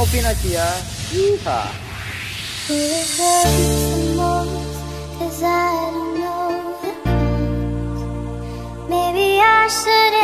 não opina aqui, ah. Iha. Maybe I should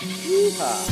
그他.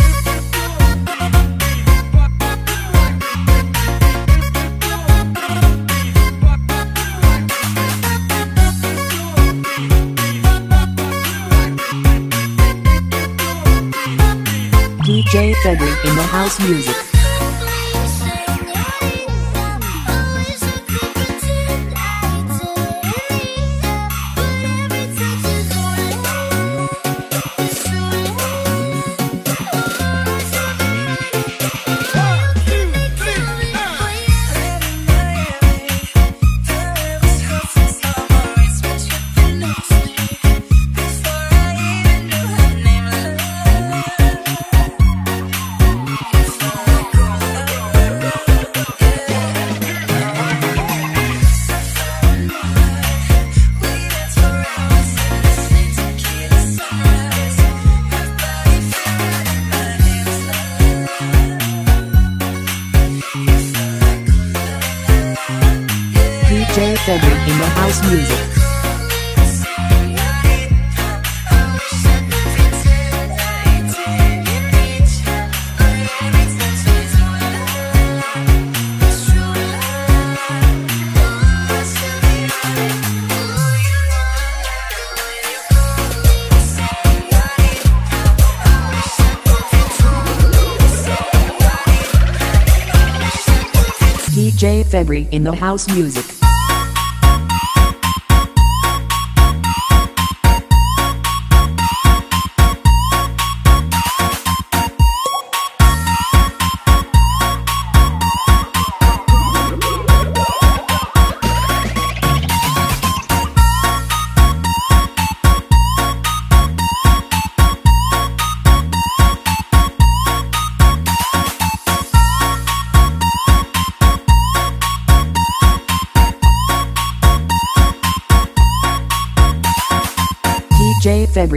DJ in the house music. In the house music.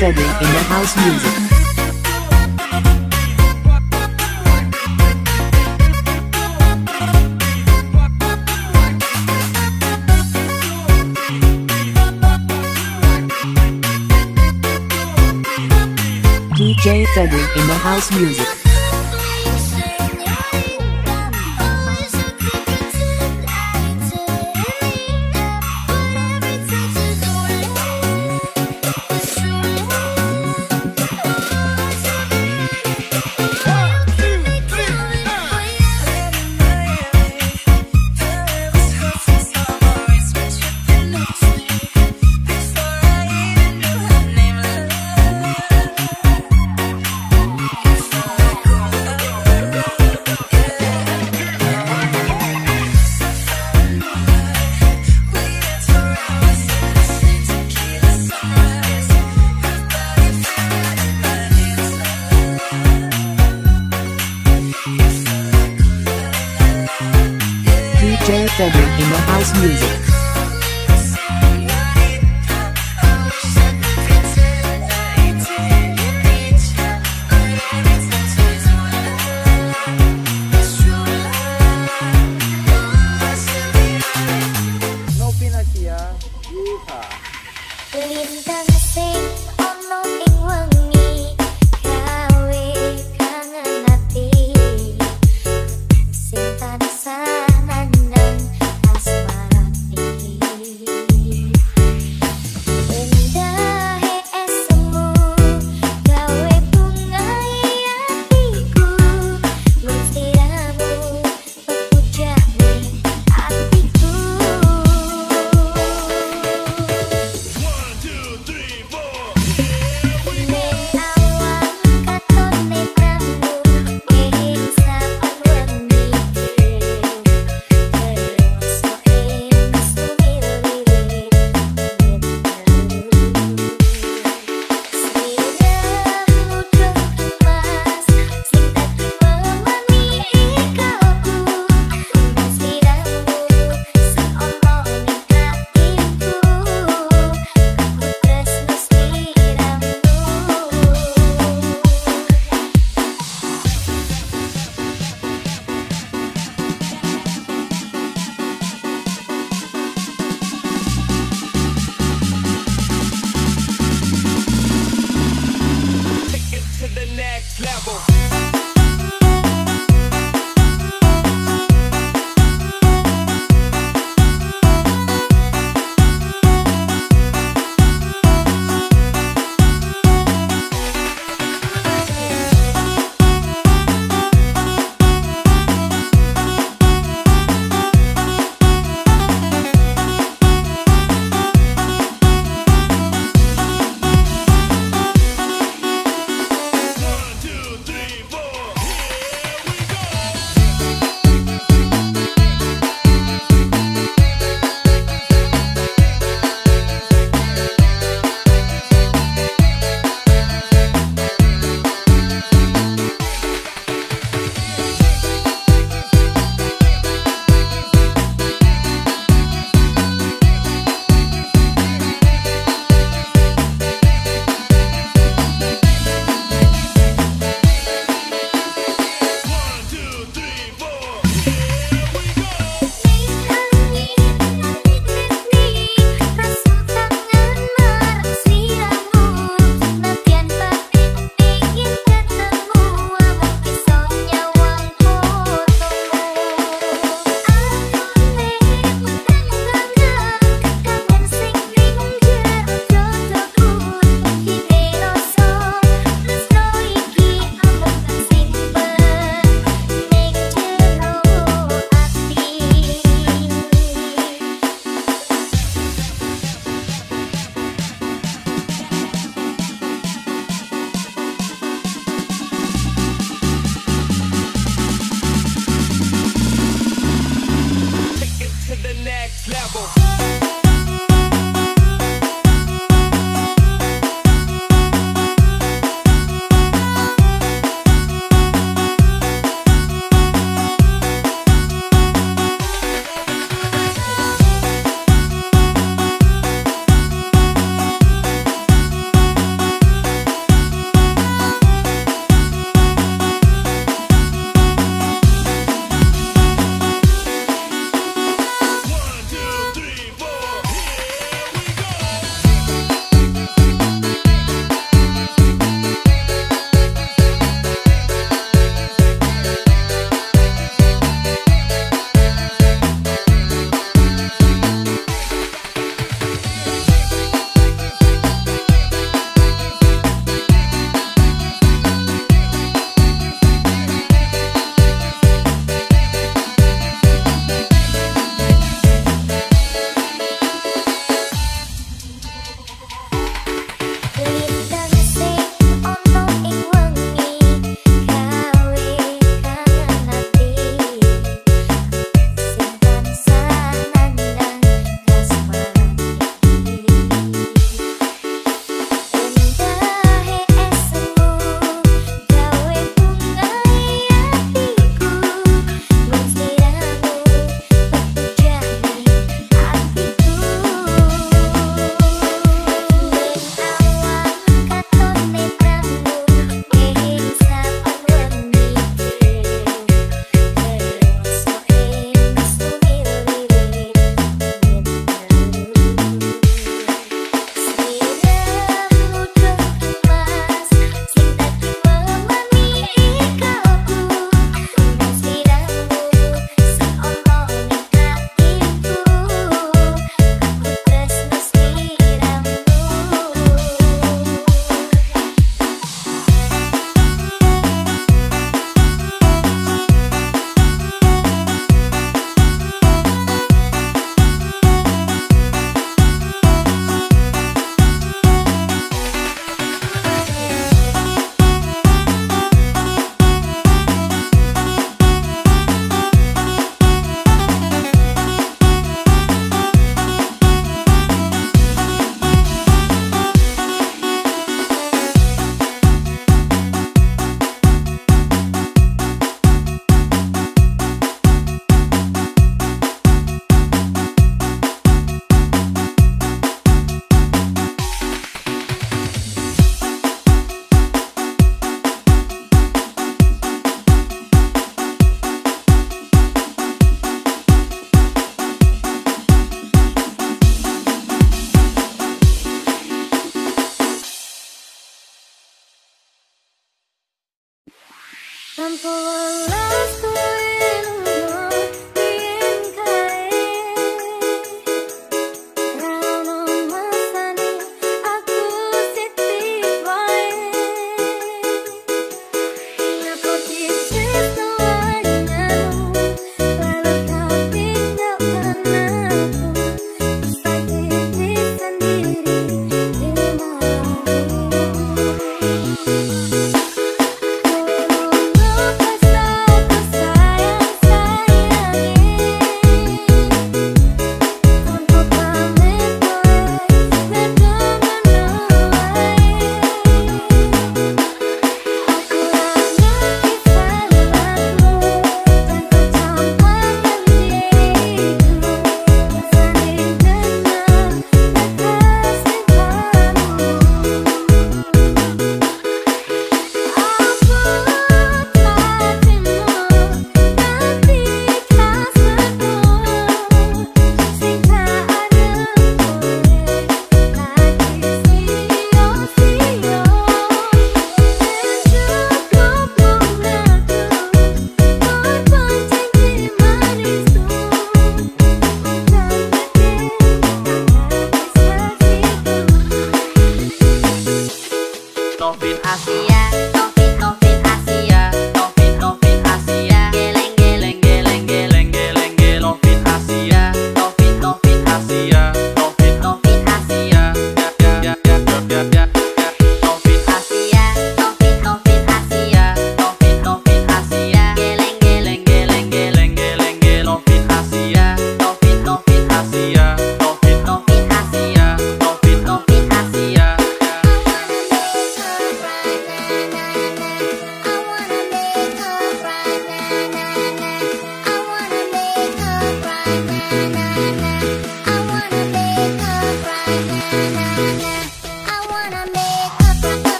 February in the house music. DJ February in the house music.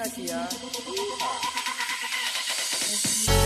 Asia. ¿ah? Yeehaw.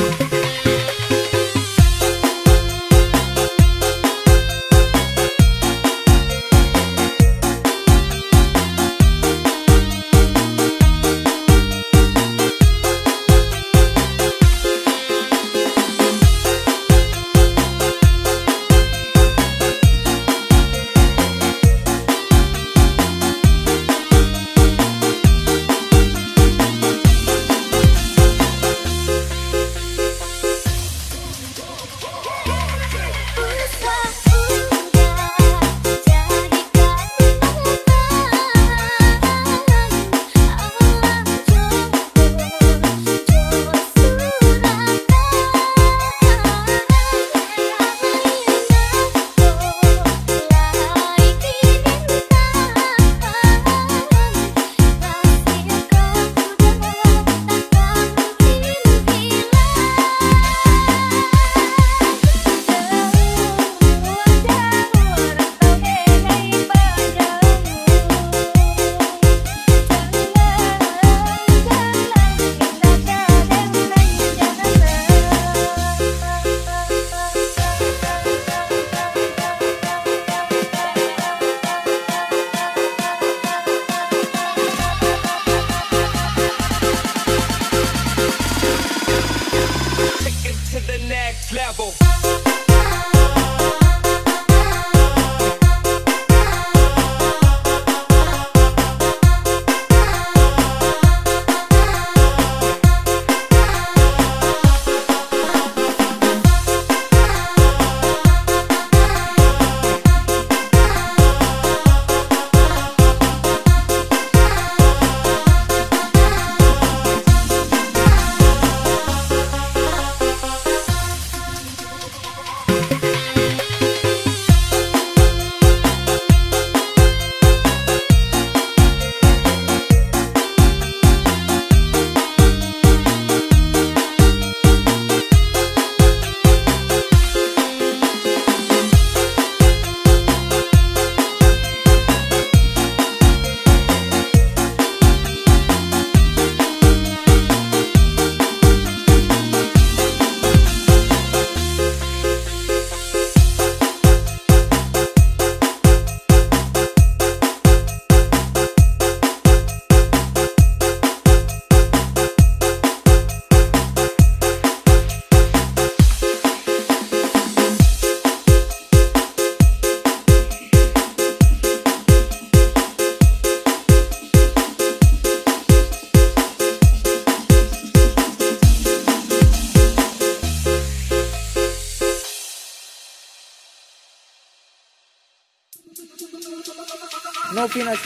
Take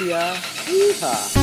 No Pinasia. Yeehaw.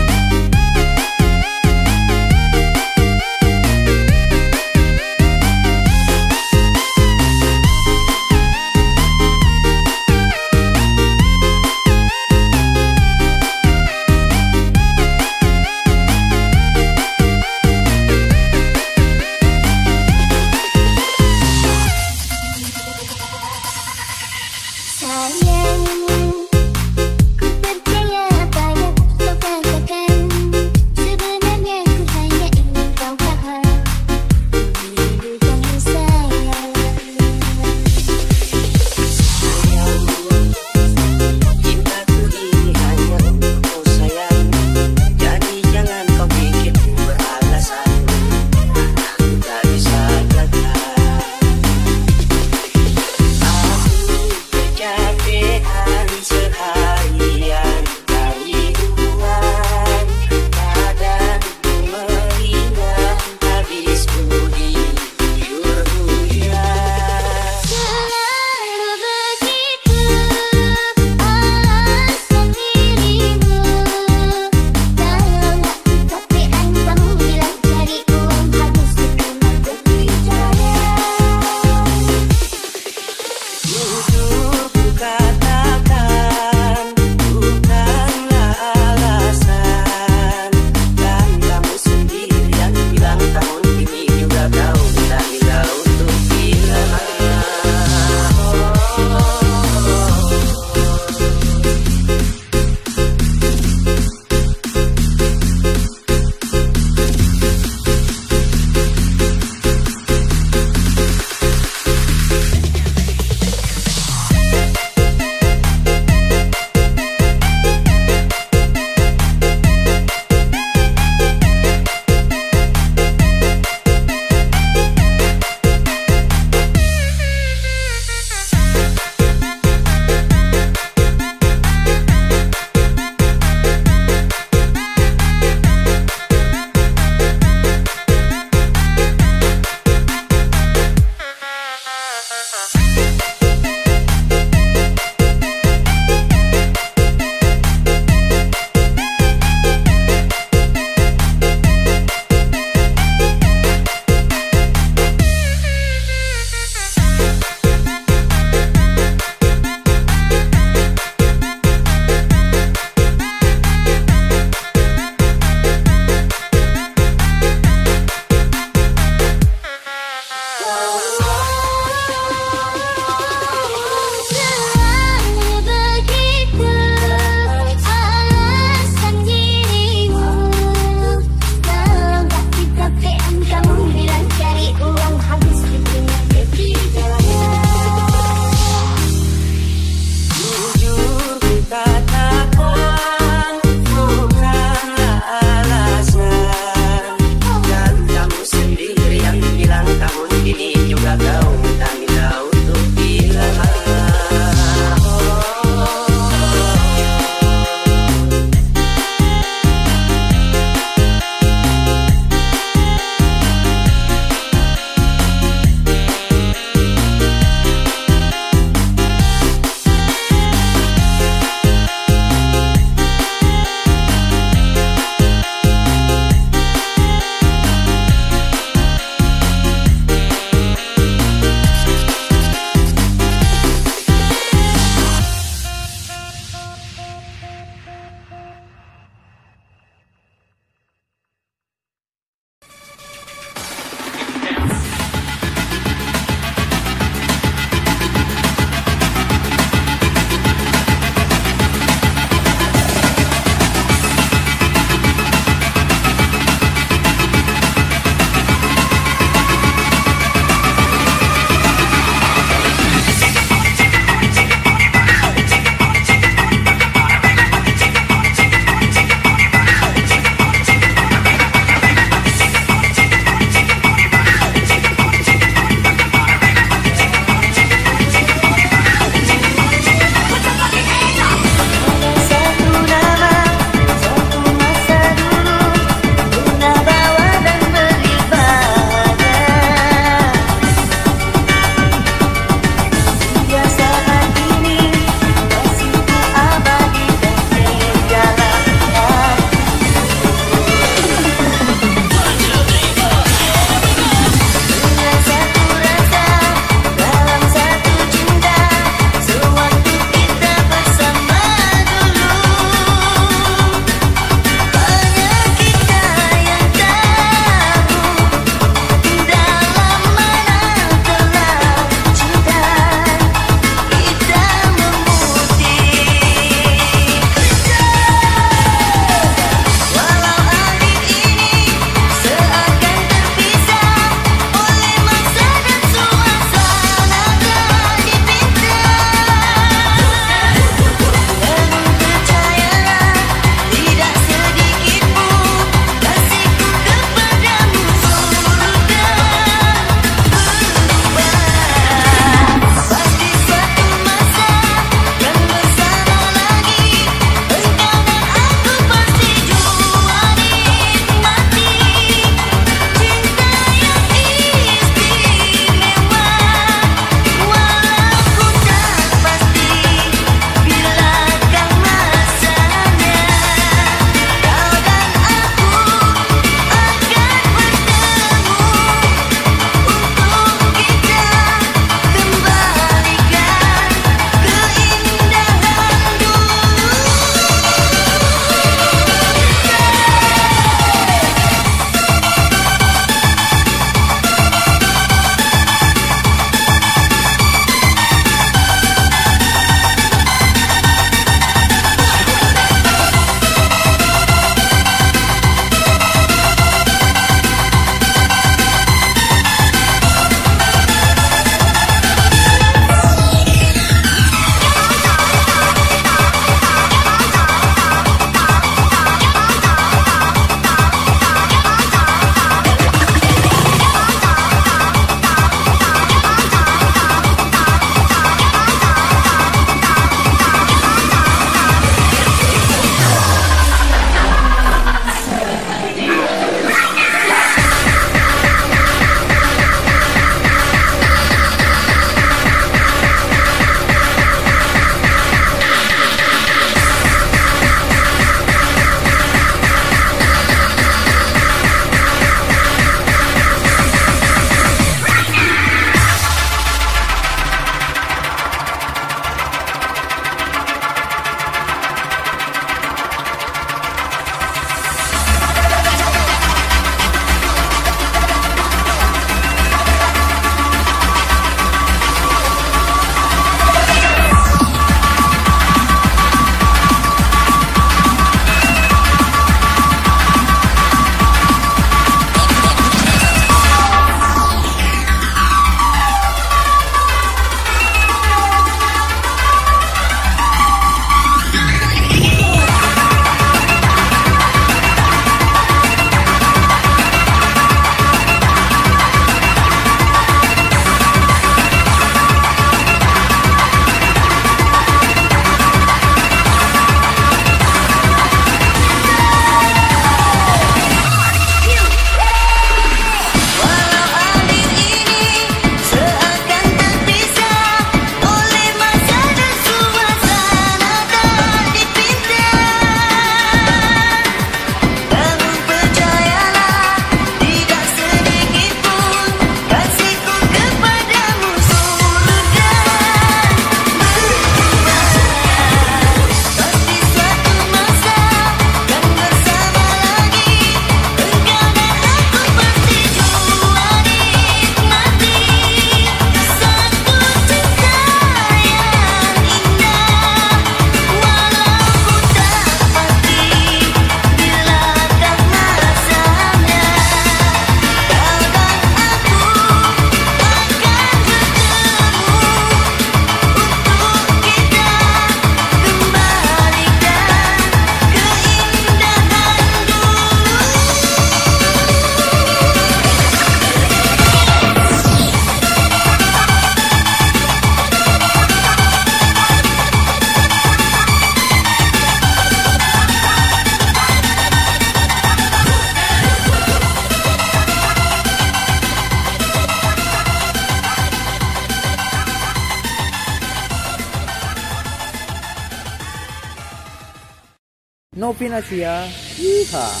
Novinasia. Yeehaw.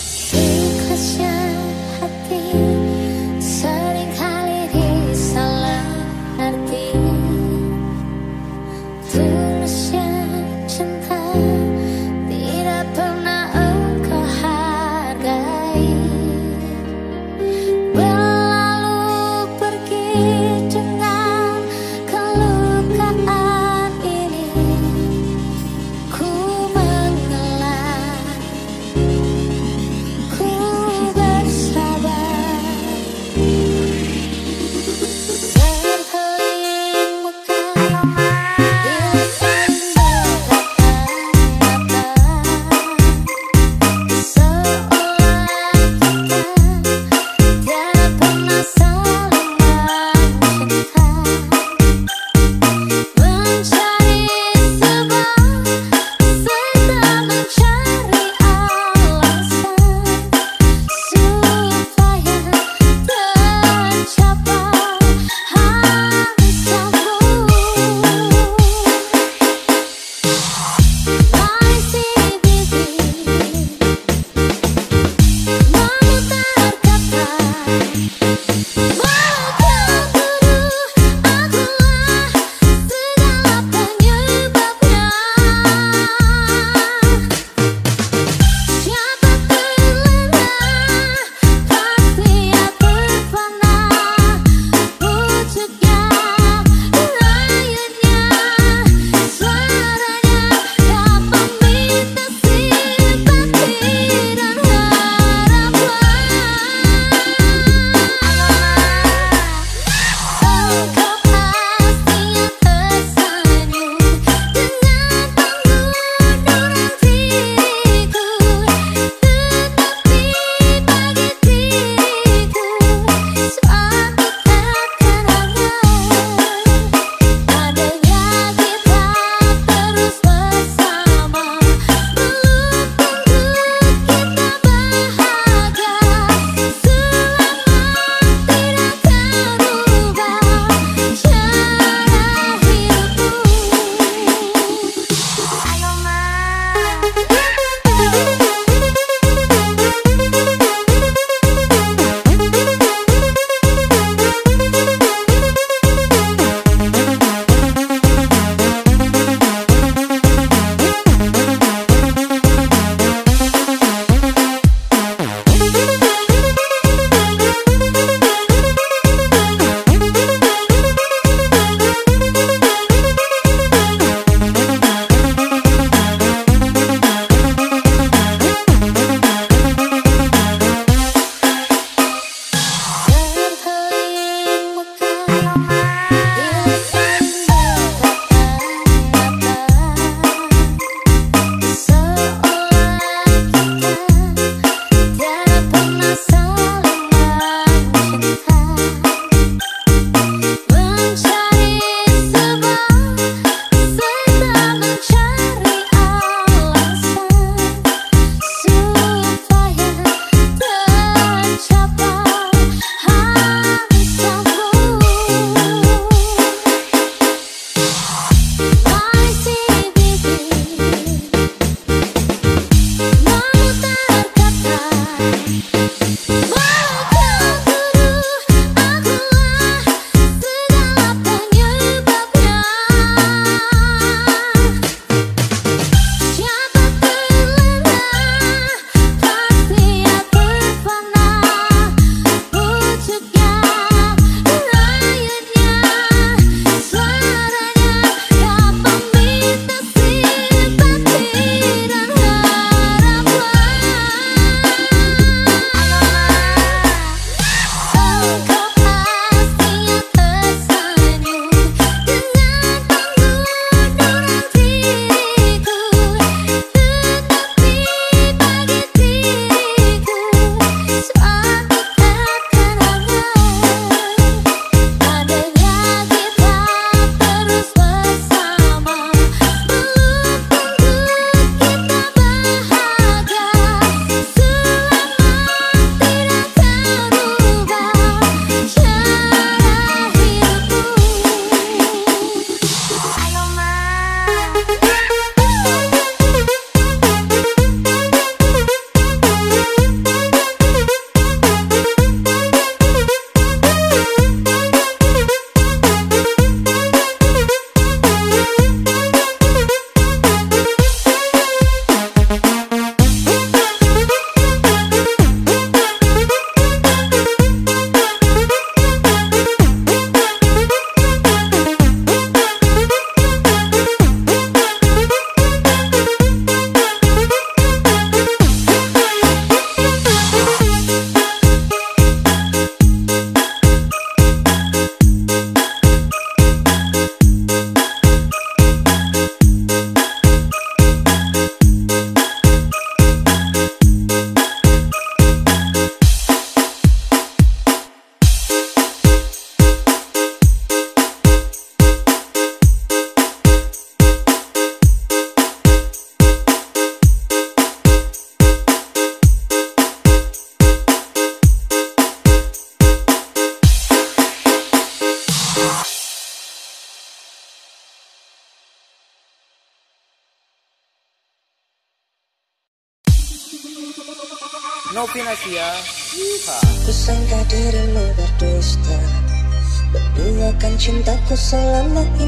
上了一。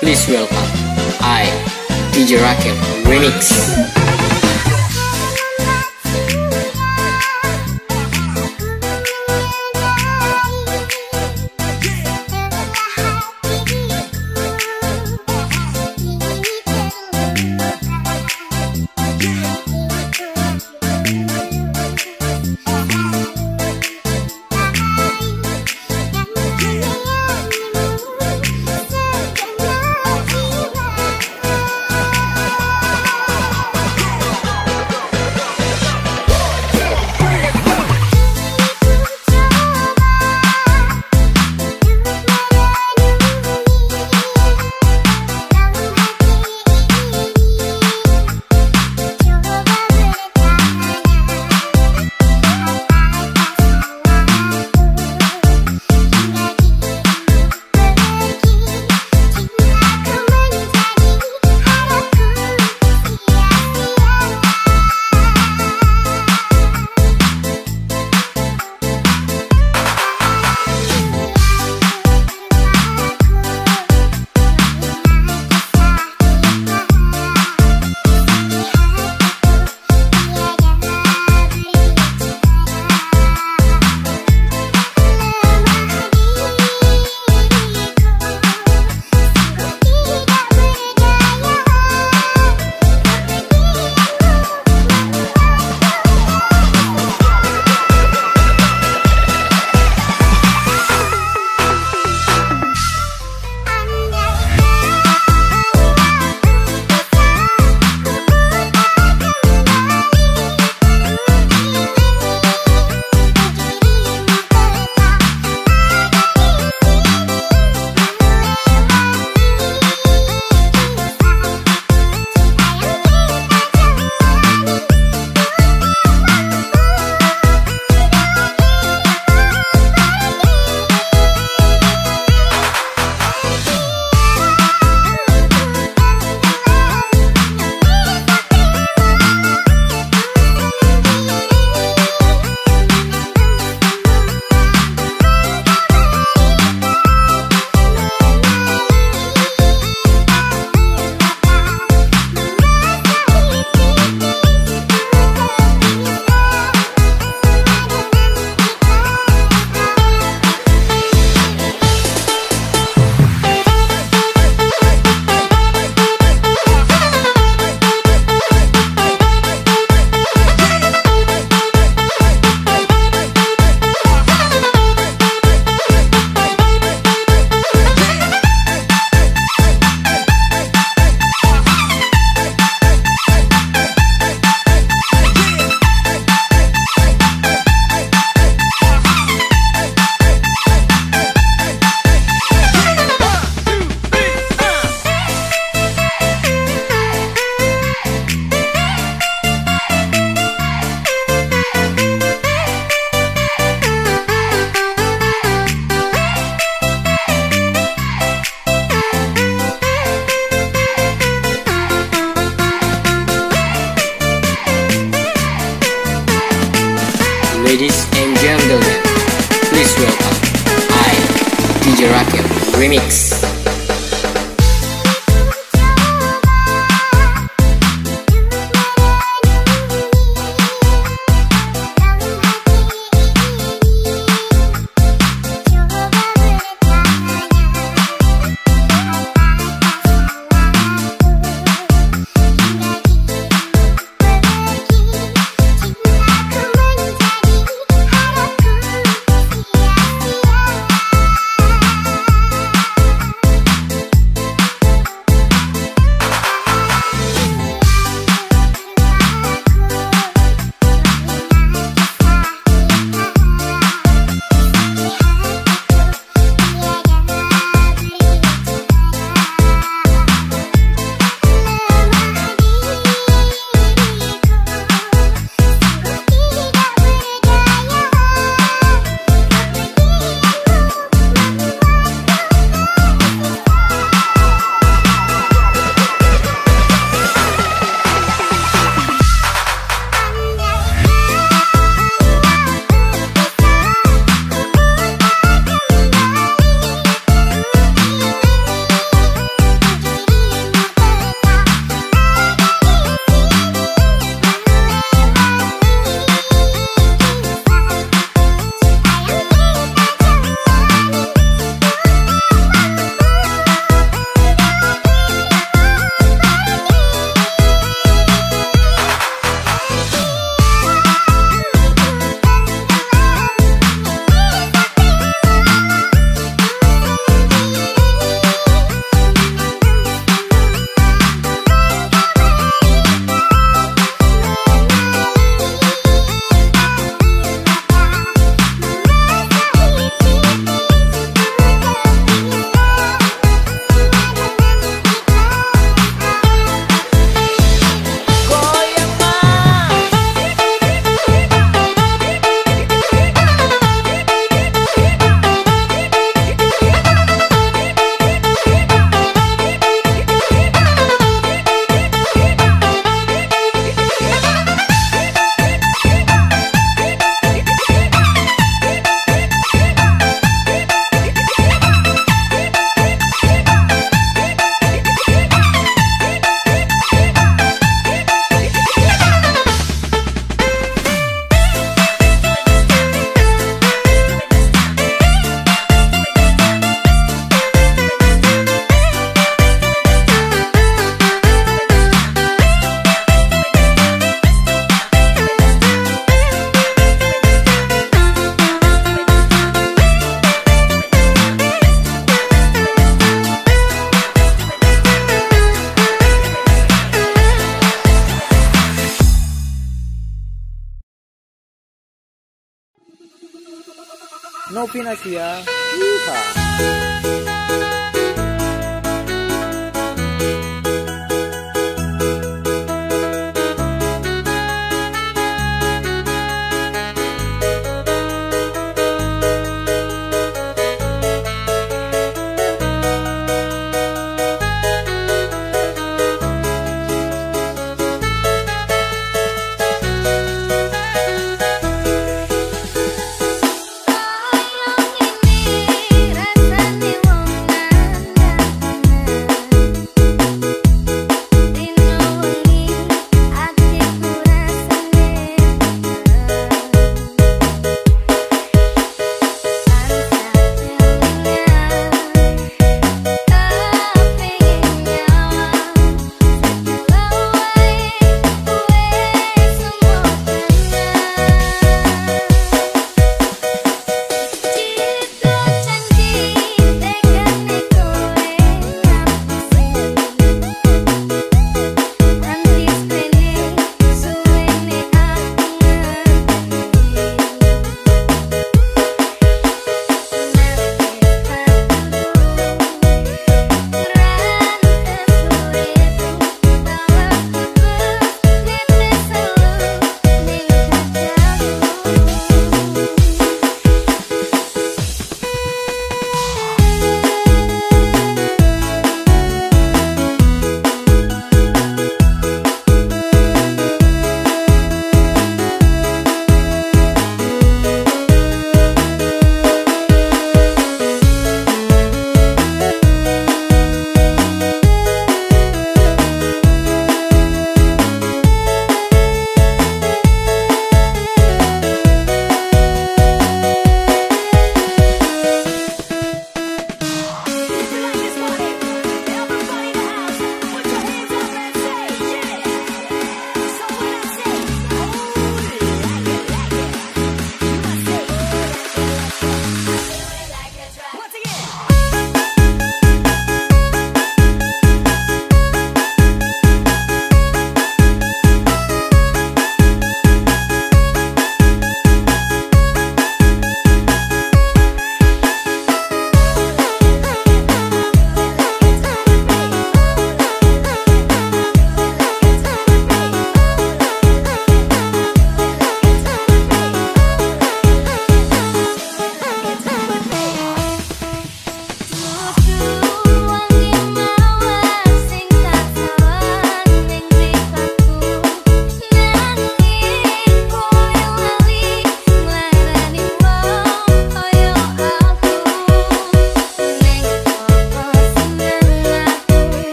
Please welcome I, DJ Rakel Remix.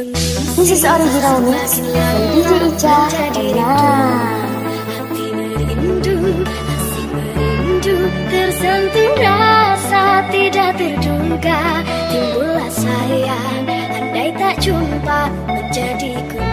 This is original mix dari DJ Ica. Nah. Hati merindu, Tersentuh rasa tidak terduga. Timbullah sayang, andai tak jumpa menjadi kuat